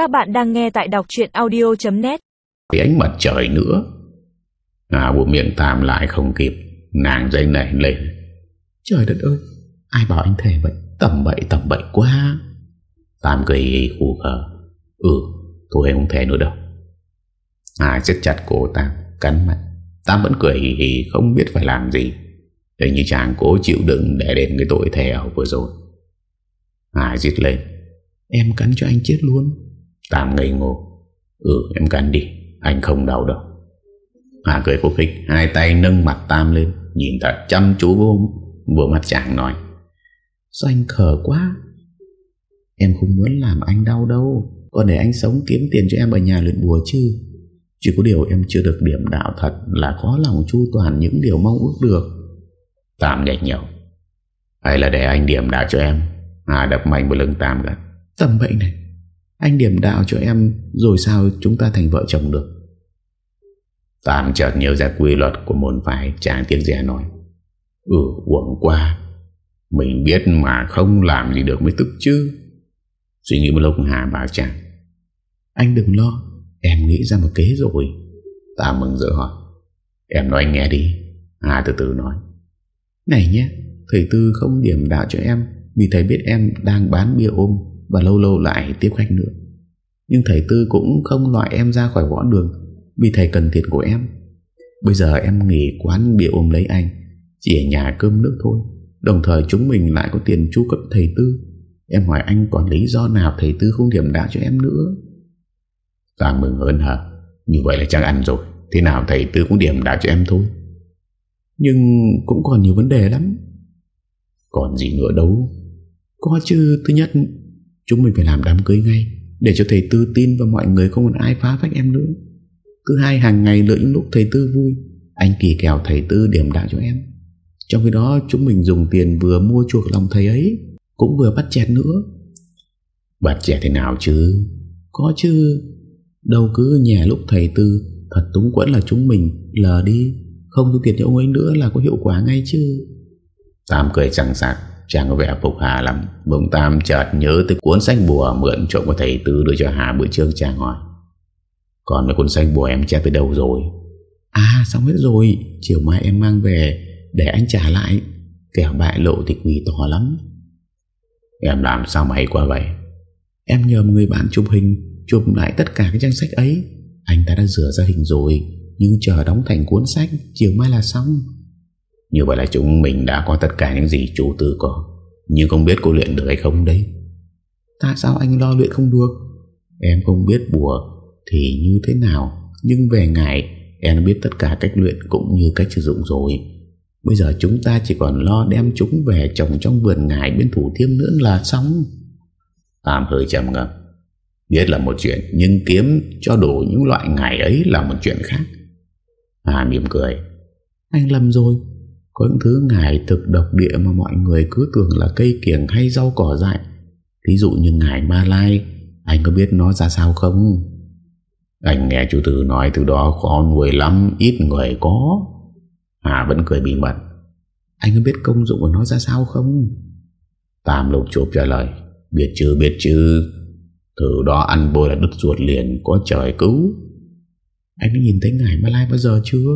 Các bạn đang nghe tại đọc chuyện audio.net Cái ánh mặt trời nữa. À bộ miệng Tam lại không kịp, Nàng dây nảy lên. Trời đất ơi, Ai bảo anh thề vậy? Tầm bậy tầm bậy quá. Tam cười khủ khờ Ừ thôi em không thể nữa đâu. À siết chặt cổ Tam, Cắn mặt Tam vẫn cười hì hì, không biết phải làm gì. Hình như chàng cố chịu đựng Để đến cái tội thề ảo vừa rồi. À giết lên. Em cắn cho anh chết luôn. Tam ngây ngô. Ừ em cắn đi. Anh không đau đâu. Hà cười khúc khích Hai tay nâng mặt Tam lên Nhìn thật chăm chú vô, vô mặt chàng nói Sao anh khờ quá? Em không muốn làm anh đau đâu. Còn để anh sống kiếm tiền cho em ở nhà luyện bùa chứ? Chỉ có điều em chưa được điểm đạo thật Là khó lòng chu toàn những điều mong ước được. Tam nhạy nhậu Hay là để anh điểm đạo cho em? Hà đập mạnh vào lưng Tam gần Tâm bệnh này anh điểm đạo cho em Rồi sao chúng ta thành vợ chồng được? Tam chợt nhớ ra quy luật của môn phái Chàng tiếc rẻ nói. Ừ uổng qua Mình biết mà không làm gì được mới tức chứ. Suy nghĩ một lúc Hà bảo chàng Anh đừng lo Em nghĩ ra một kế rồi. Tam mừng rỡ hỏi. Em nói anh nghe đi. Hà từ từ nói. Này nhé Thầy Tư không điểm đạo cho em Vì thầy biết em đang bán bia ôm và lâu lâu lại tiếp khách nữa. Nhưng thầy Tư cũng không loại em ra khỏi võ đường Vì thầy cần tiền của em. Bây giờ em nghỉ quán bia ôm lấy anh, Chỉ ở nhà cơm nước thôi. Đồng thời chúng mình lại có tiền chu cấp thầy Tư. Em hỏi anh còn lý do nào thầy Tư không điểm đạo cho em nữa? Toàn mừng hơn hả? Như vậy là chẳng ăn rồi. Thế nào thầy Tư cũng điểm đạo cho em thôi. Nhưng cũng còn nhiều vấn đề lắm. Còn gì nữa đâu. Có chứ, Thứ nhất Chúng mình phải làm đám cưới ngay, Để cho thầy Tư tin và mọi người không còn ai phá phách em nữa. Thứ hai hàng ngày lợi những lúc thầy Tư vui, Anh kỳ kèo thầy Tư điểm đạo cho em. Trong khi đó, chúng mình dùng tiền vừa mua chuộc lòng thầy ấy, Cũng vừa bắt chẹt nữa. Bắt chẹt thế nào chứ? Có chứ. Đâu cứ nhà lúc thầy Tư, Thật túng quẫn là chúng mình, lờ đi. Không thu tiền cho ông ấy nữa là có hiệu quả ngay chứ. Tam cười chẳng sạc. Chàng có vẻ phục Hà lắm. Bỗng Tam chợt nhớ tới cuốn sách bùa Mượn trộm của thầy Tư đưa cho Hà bữa trước chàng hỏi Còn cuốn sách bùa em chép tới đâu rồi? À xong hết rồi. Chiều mai em mang về Để anh trả lại. Kẻo bại lộ thì quỳ to lắm. Em làm sao mà hay quá vậy? Em nhờ một người bạn chụp hình Chụp lại tất cả cái trang sách ấy. Anh ta đã rửa ra hình rồi Nhưng chờ đóng thành cuốn sách Chiều mai là xong Như vậy là chúng mình đã có tất cả những gì chủ tư có. Nhưng không biết cô luyện được hay không đấy. Tại sao anh lo luyện không được? Em không biết bùa Thì như thế nào. Nhưng về ngày Em biết tất cả cách luyện cũng như cách sử dụng rồi. Bây giờ chúng ta chỉ còn lo đem chúng về trồng trong vườn ngài bên thủ thiêm nữa là xong. Tam hơi trầm ngâm. Biết là một chuyện Nhưng kiếm cho đủ những loại ngài ấy là một chuyện khác. Hà mỉm cười. Anh lầm rồi có những thứ ngài thực độc địa mà mọi người cứ tưởng là cây kiểng hay rau cỏ dại. Ví dụ như ngài Ma Lai, Anh có biết nó ra sao không? Anh nghe chú Tư nói từ đó khó nuôi lắm, Ít người có. Hà vẫn cười bí mật Anh có biết công dụng của nó ra sao không? Tam lục chụp trả lời. Biết chứ biết chứ. Từ đó ăn bôi là đứt ruột liền, Có trời cứu. Anh đã nhìn thấy ngài Ma Lai bao giờ chưa?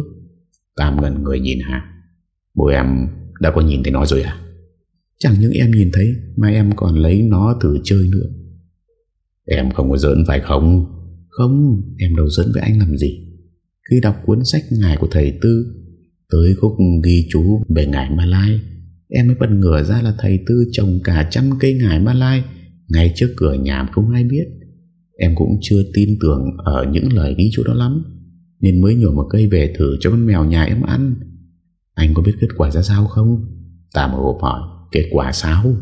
Tam ngần người nhìn Hà. Bố em đã có nhìn thấy nó rồi à? Chẳng những em nhìn thấy Mà em còn lấy nó thử chơi nữa Em không có giỡn phải không? Không, em đâu giỡn với anh làm gì Khi đọc cuốn sách ngài của thầy Tư Tới khúc ghi chú về ngài Ma Lai Em mới bật ngửa ra là thầy Tư trồng cả trăm cây ngải Ma Lai Ngay trước cửa nhà không ai biết Em cũng chưa tin tưởng ở những lời ghi chú đó lắm Nên mới nhổ một cây về thử cho con mèo nhà em ăn anh có biết kết quả ra sao không? Tà mở hộp hỏi, Kết quả sao?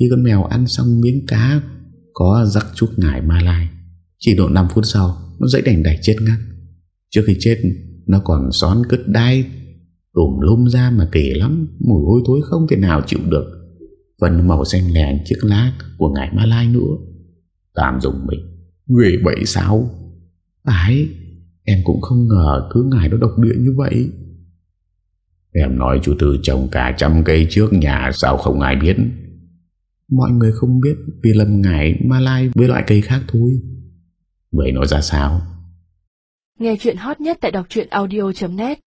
Khi con mèo ăn xong miếng cá, Có rắc chút ngải Ma Lai. Chỉ độ 5 phút sau, Nó dậy đành đạch chết ngắt. Trước khi chết, Nó còn xón cứt đai, Rùm lum ra mà kể lắm. Mùi hôi thối không thể nào chịu được. Phần màu xanh lèn chiếc lá Của ngải Ma Lai nữa. Tạm dùng mình. Người bậy sao? Phải, Em cũng không ngờ cứ ngải nó độc địa như vậy. Em nói chú Tư trồng cả trăm cây trước nhà Sao không ai biết? Mọi người không biết Vì lầm ngải ma lai với loại cây khác thôi. Vậy nó ra sao? Nghe chuyện hot nhất tại đọc audio.net